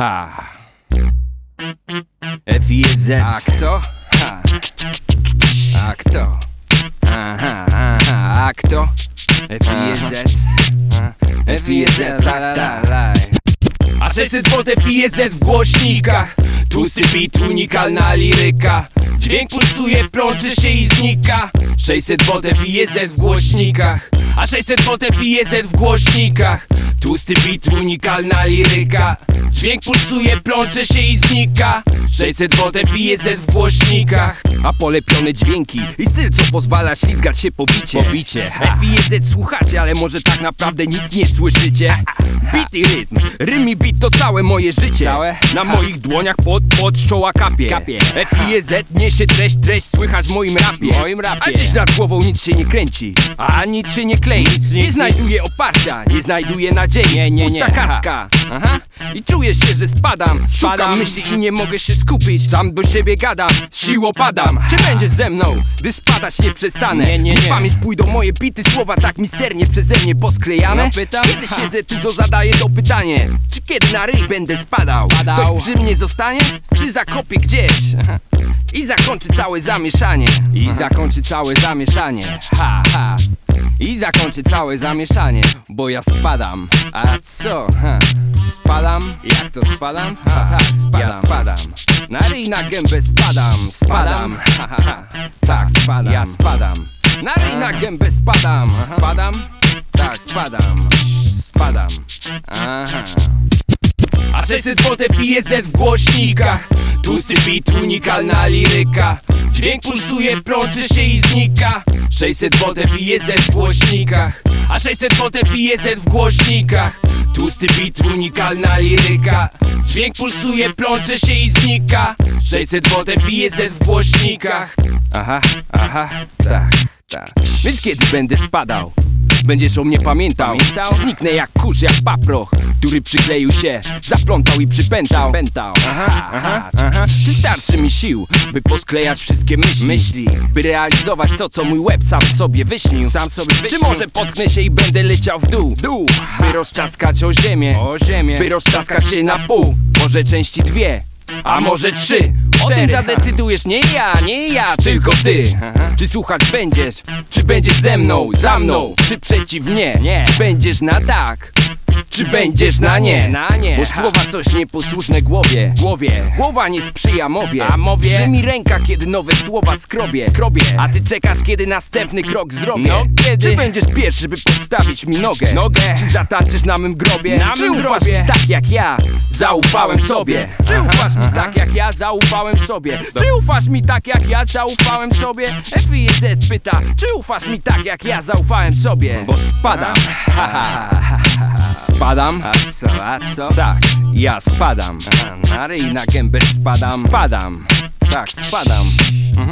Ha. FIZ. A kto? Ha. A kto? Aha, aha, a kto? FIZ. FIZ, la la la la. A 600 W FIZ w głośnikach Tłusty beat, unikalna liryka Dźwięk pulsuje, plączy się i znika 600 W FIZ w głośnikach A 600 W FIZ w głośnikach Tłusty beat, unikalna liryka Dźwięk pulsuje, plącze się i znika. 600 W FIZ w głośnikach. A polepione dźwięki i styl co pozwala ślizgać się po bicie. Pobicie. FIZ słuchacie, ale może tak naprawdę nic nie słyszycie. Beat i rytm, rym i beat to całe moje życie. Całe? Na moich dłoniach pod, pod czoła kapie. Kapie. FIZ niesie treść, treść słychać w moim rapie. Moim rapie. A dziś nad głową nic się nie kręci A nic się nie klei. Nic, Nie nic, znajduje oparcia, nie znajduje nadziei. Nie, nie, nie, Pusta kartka. Aha. I czuję się, że spadam Szukam Spadam. myśli i nie mogę się skupić Sam do siebie gadam, z siłą padam Czy będziesz ze mną, gdy spadać nie przestanę Nie, nie, W nie. pamięć pójdą moje bity Słowa tak misternie przeze mnie posklejane No, pytam. Kiedy Ha. siedzę tu zadaję to pytanie Czy kiedy na ryj będę spadał? Spadał. Ktoś przy mnie zostanie? Czy zakopię gdzieś? I zakończy całe zamieszanie. I zakończy całe zamieszanie. Ha, ha. I zakończy całe zamieszanie Bo ja spadam. A co? Ha. Spadam? Jak to spadam? Ha, tak, spadam Ja spadam. Na ryj na gębę spadam. Spadam ha, ha, ha. Tak, spadam Ja spadam. Na ryj na gębę spadam. Spadam? Tak, spadam. Spadam. Aha. A 600 W FIZ w głośnikach Tłusty beat, unikalna liryka. Dźwięk pulsuje, plączy się i znika. 600 W FIZ w głośnikach. A 600 W FIZ w głośnikach. Tłusty beat, unikalna liryka. Dźwięk pulsuje, plącze się i znika. 600 W FIZ w głośnikach. Aha, aha, tak, tak. Więc kiedy będę spadał? Będziesz o mnie pamiętał, Pamiętał? Czy Zniknę jak kurz, jak paproch Który przykleił się, zaplątał i przypętał Pętał. Aha, aha, aha Czy starszy mi sił, by posklejać wszystkie myśli Myśli. By realizować to, co mój łeb sam sobie wyśnił Sam sobie Czy wyśnił. może potknę się i będę leciał w dół Dół. By rozczaskać o ziemię O ziemię. By rozczaskać się na pół Może części dwie a może trzy? O tym zadecydujesz nie ja, nie ja, tylko ty. Czy słuchać będziesz, czy będziesz ze mną, za mną? Czy przeciw mnie, Nie. Będziesz na tak, czy będziesz na nie? Na nie. Bo słowa coś nieposłuszne głowie. Głowie. Głowa nie sprzyja mowie. A mowie? Drży mi ręka, kiedy nowe słowa skrobie Skrobie. A ty czekasz, kiedy następny krok zrobię. No, kiedy? Czy będziesz pierwszy, by podstawić mi nogę? Nogę. Czy zatańczysz na mym grobie? Na Czy mym ufasz grobie. mi tak jak ja? Zaufałem sobie. Czy Aha, ufasz mi tak jak ja? Zaufałem sobie. Czy ufasz mi tak jak ja? Zaufałem sobie. FIZ pyta. Czy ufasz mi tak jak ja? Zaufałem sobie. Bo spadam. Ha, ha, ha, ha, ha. Spadam? A co, a co? tak, ja spadam. Na ryj, na gębę spadam. Spadam, tak, spadam.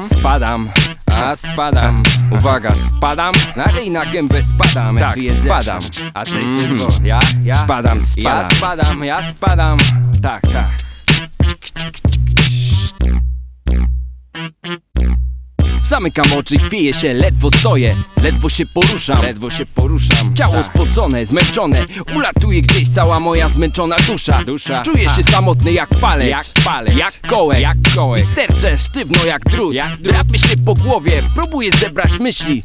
Spadam, a spadam. Uwaga, spadam. Na ryj, na gębę spadam. Tak, spadam. A 600 Mhm. W. Ja, ja. Spadam, Ja spadam. spadam, ja spadam. Tak, tak Zamykam oczy, chwieję się, ledwo stoję Ledwo się poruszam Ledwo się poruszam. Ciało Tak. spocone, zmęczone Ulatuje gdzieś cała moja zmęczona dusza Dusza. Czuję Ha. się samotny jak palec Jak palec. Jak kołek Jak kołek. I sterczę sztywno jak drut Jak drut. Drapie się po głowie, próbuję zebrać myśli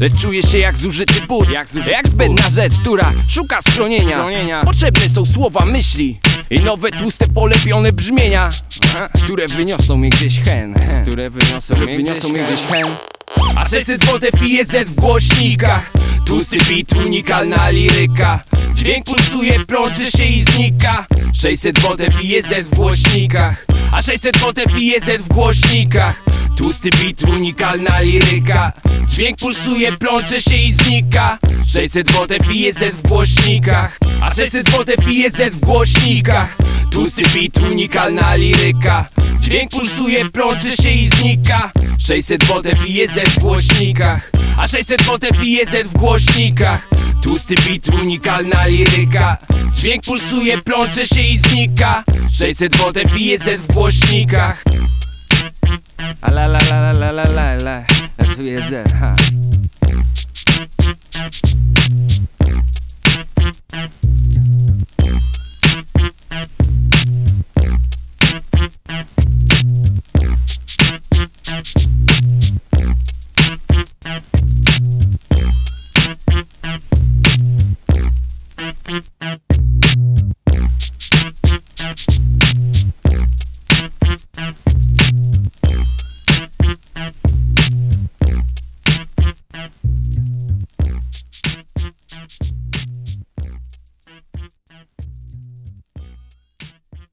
Lecz czuję się jak zużyty but Jak zużyty jak zbędna rzecz, która szuka schronienia. Schronienia. Potrzebne są słowa myśli I nowe tłuste polepione brzmienia. Które wyniosą mnie gdzieś hen. Które wyniosą Które mnie wyniosą mnie gdzieś gdzieś hen A 600 W FIZ w głośnikach Tłusty beat, unikalna liryka Dźwięk pulsuje, plączy się i znika 600 W FIZ w głośnikach A 600 W FIZ w głośnikach Tłusty beat, unikalna liryka Dźwięk pulsuje, plącze się i znika. 600 W FIZ w głośnikach. A 600 W FIZ w głośnikach. Tłusty beat, unikalna liryka. Dźwięk pulsuje, plącze się i znika. 600 W FIZ w głośnikach. A 600 W FIZ w głośnikach. Tłusty beat, unikalna liryka. Dźwięk pulsuje, plącze się i znika. 600 W FIZ w głośnikach. A la la la la la la la 特别热哈。